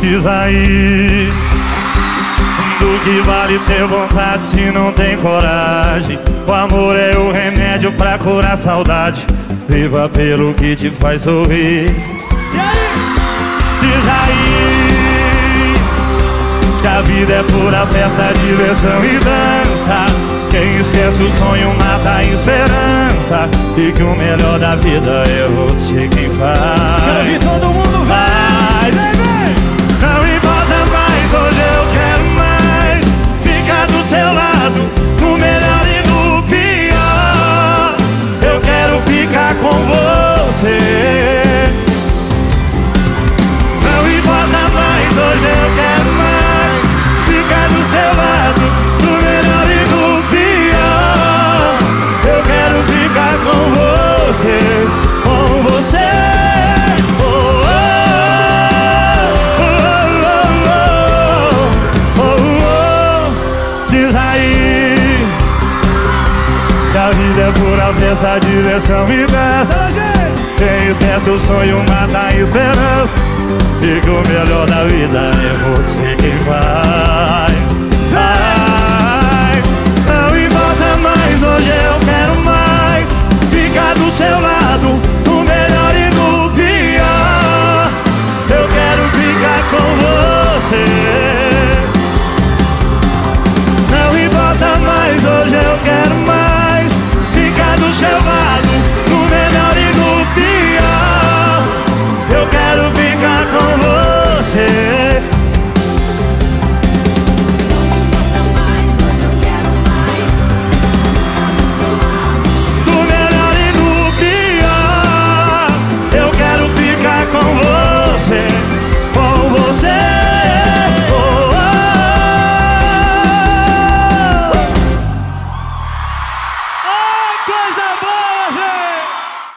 Diz aí. Do que vale ter vontade se não tem coragem? O amor é o remédio pra curar saudade. Viva pelo que te faz sorrir. Diz aí Que a vida é pura festa, diversão e dança. Quem esquece o sonho mata a esperança. E que o melhor da vida é você quem faz aí. A vida é pura festa, diversão e dança Quem esquece o sonho mata a esperança. E que o melhor da vida é você quem Vai